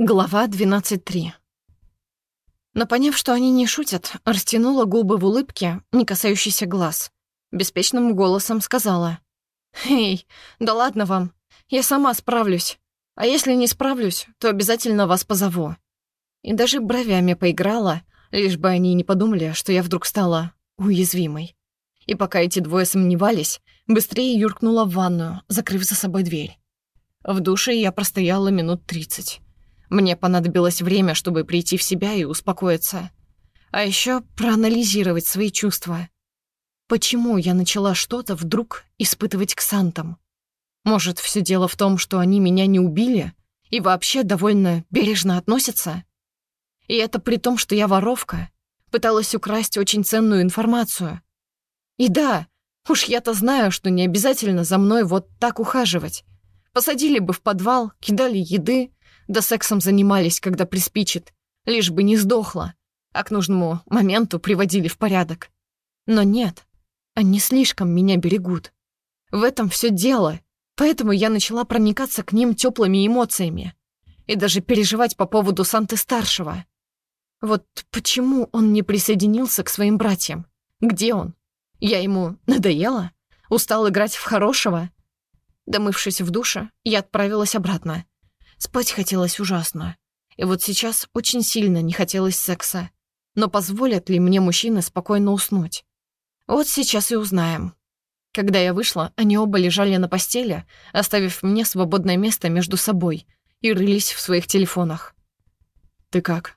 Глава 12.3 Но поняв, что они не шутят, растянула губы в улыбке, не касающейся глаз. Беспечным голосом сказала. «Эй, да ладно вам, я сама справлюсь. А если не справлюсь, то обязательно вас позову». И даже бровями поиграла, лишь бы они не подумали, что я вдруг стала уязвимой. И пока эти двое сомневались, быстрее юркнула в ванную, закрыв за собой дверь. В душе я простояла минут тридцать. Мне понадобилось время, чтобы прийти в себя и успокоиться. А еще проанализировать свои чувства. Почему я начала что-то вдруг испытывать к Сантам? Может, все дело в том, что они меня не убили и вообще довольно бережно относятся? И это при том, что я воровка, пыталась украсть очень ценную информацию. И да, уж я-то знаю, что не обязательно за мной вот так ухаживать. Посадили бы в подвал, кидали еды, да сексом занимались, когда приспичит, лишь бы не сдохла, а к нужному моменту приводили в порядок. Но нет, они слишком меня берегут. В этом все дело, поэтому я начала проникаться к ним теплыми эмоциями и даже переживать по поводу Санты-старшего. Вот почему он не присоединился к своим братьям? Где он? Я ему надоела? Устал играть в хорошего? Домывшись в душе, я отправилась обратно. Спать хотелось ужасно. И вот сейчас очень сильно не хотелось секса. Но позволят ли мне мужчины спокойно уснуть? Вот сейчас и узнаем. Когда я вышла, они оба лежали на постели, оставив мне свободное место между собой, и рылись в своих телефонах. «Ты как?»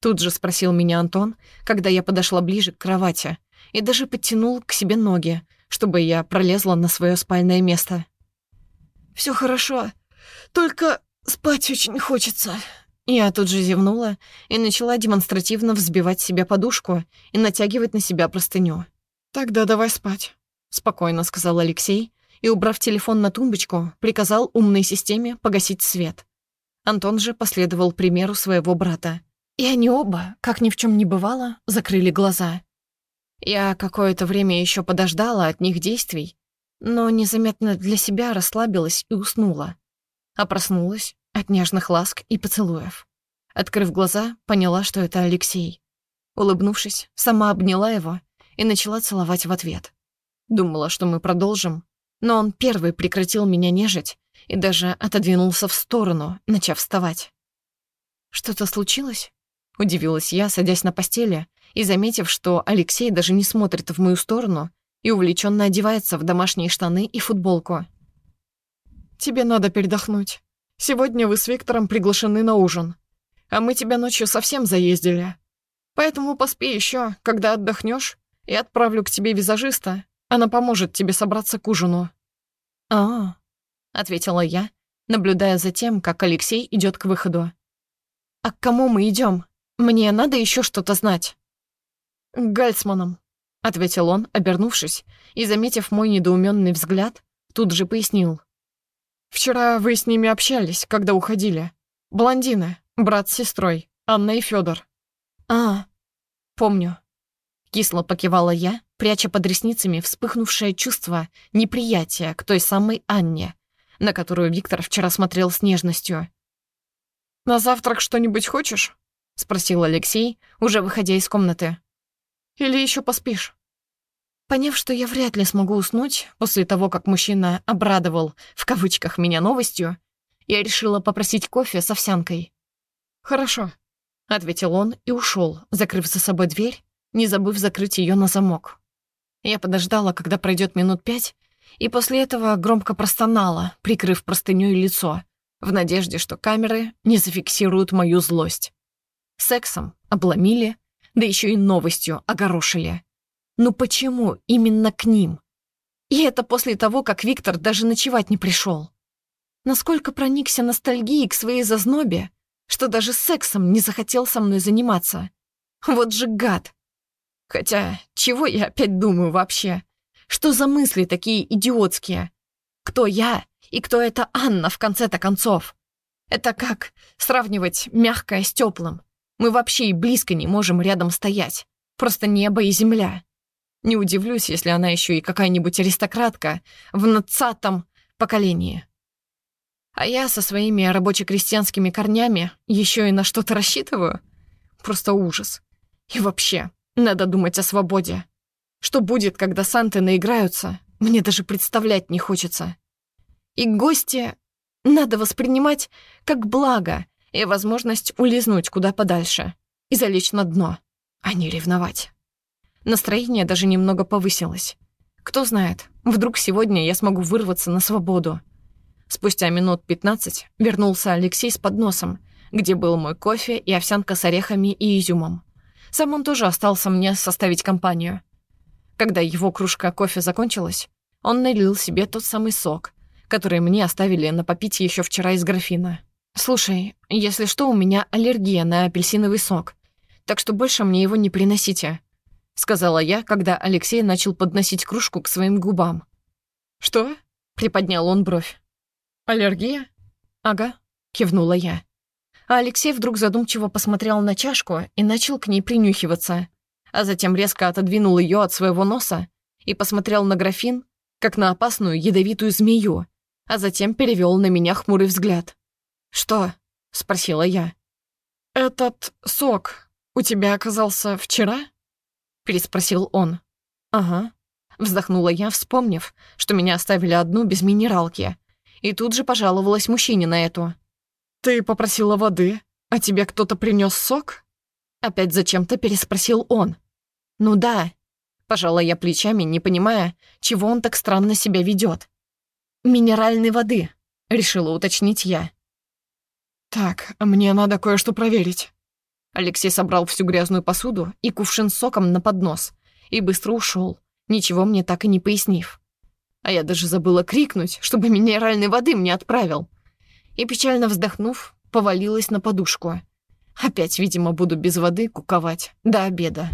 Тут же спросил меня Антон, когда я подошла ближе к кровати, и даже подтянул к себе ноги, чтобы я пролезла на свое спальное место. Все хорошо, только «Спать очень хочется». Я тут же зевнула и начала демонстративно взбивать себе подушку и натягивать на себя простыню. «Тогда давай спать», — спокойно сказал Алексей и, убрав телефон на тумбочку, приказал умной системе погасить свет. Антон же последовал примеру своего брата. И они оба, как ни в чем не бывало, закрыли глаза. Я какое-то время еще подождала от них действий, но незаметно для себя расслабилась и уснула а проснулась от нежных ласк и поцелуев. Открыв глаза, поняла, что это Алексей. Улыбнувшись, сама обняла его и начала целовать в ответ. Думала, что мы продолжим, но он первый прекратил меня нежить и даже отодвинулся в сторону, начав вставать. «Что-то случилось?» — удивилась я, садясь на постели и заметив, что Алексей даже не смотрит в мою сторону и увлеченно одевается в домашние штаны и футболку. Тебе надо передохнуть. Сегодня вы с Виктором приглашены на ужин. А мы тебя ночью совсем заездили. Поэтому поспи еще, когда отдохнешь, и отправлю к тебе визажиста. Она поможет тебе собраться к ужину». «А, — ответила я, наблюдая за тем, как Алексей идет к выходу. «А к кому мы идем? Мне надо еще что-то знать». «К Гальцманам», — ответил он, обернувшись, и, заметив мой недоуменный взгляд, тут же пояснил. Вчера вы с ними общались, когда уходили. Блондины, брат с сестрой, Анна и Федор. А, помню. Кисло покивала я, пряча под ресницами вспыхнувшее чувство неприятия к той самой Анне, на которую Виктор вчера смотрел с нежностью. «На завтрак что-нибудь хочешь?» — спросил Алексей, уже выходя из комнаты. «Или еще поспишь?» Поняв, что я вряд ли смогу уснуть после того, как мужчина обрадовал, в кавычках, меня новостью, я решила попросить кофе с овсянкой. «Хорошо», — ответил он и ушел, закрыв за собой дверь, не забыв закрыть ее на замок. Я подождала, когда пройдет минут пять, и после этого громко простонала, прикрыв простынёй лицо, в надежде, что камеры не зафиксируют мою злость. Сексом обломили, да еще и новостью огорошили. Ну почему именно к ним? И это после того, как Виктор даже ночевать не пришел. Насколько проникся ностальгией к своей зазнобе, что даже сексом не захотел со мной заниматься. Вот же гад. Хотя, чего я опять думаю вообще? Что за мысли такие идиотские? Кто я и кто эта Анна в конце-то концов? Это как сравнивать мягкое с теплым. Мы вообще и близко не можем рядом стоять. Просто небо и земля. Не удивлюсь, если она еще и какая-нибудь аристократка в надцатом поколении. А я со своими рабоче-крестьянскими корнями еще и на что-то рассчитываю? Просто ужас. И вообще, надо думать о свободе. Что будет, когда санты наиграются, мне даже представлять не хочется. И гости надо воспринимать как благо и возможность улизнуть куда подальше и залечь на дно, а не ревновать. Настроение даже немного повысилось. Кто знает, вдруг сегодня я смогу вырваться на свободу. Спустя минут пятнадцать вернулся Алексей с подносом, где был мой кофе и овсянка с орехами и изюмом. Сам он тоже остался мне составить компанию. Когда его кружка кофе закончилась, он налил себе тот самый сок, который мне оставили на попить еще вчера из графина. «Слушай, если что, у меня аллергия на апельсиновый сок, так что больше мне его не приносите», — сказала я, когда Алексей начал подносить кружку к своим губам. «Что?» — приподнял он бровь. «Аллергия?» «Ага», — кивнула я. А Алексей вдруг задумчиво посмотрел на чашку и начал к ней принюхиваться, а затем резко отодвинул ее от своего носа и посмотрел на графин, как на опасную ядовитую змею, а затем перевел на меня хмурый взгляд. «Что?» — спросила я. «Этот сок у тебя оказался вчера?» Переспросил он. «Ага», — вздохнула я, вспомнив, что меня оставили одну без минералки, и тут же пожаловалась мужчине на эту. «Ты попросила воды, а тебе кто-то принес сок?» Опять зачем-то переспросил он. «Ну да», — пожала я плечами, не понимая, чего он так странно себя ведет. «Минеральной воды», — решила уточнить я. «Так, мне надо кое-что проверить». Алексей собрал всю грязную посуду и кувшин с соком на поднос и быстро ушел, ничего мне так и не пояснив. А я даже забыла крикнуть, чтобы минеральной воды мне отправил. И печально вздохнув, повалилась на подушку. Опять, видимо, буду без воды куковать до обеда.